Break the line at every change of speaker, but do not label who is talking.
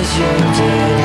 as you did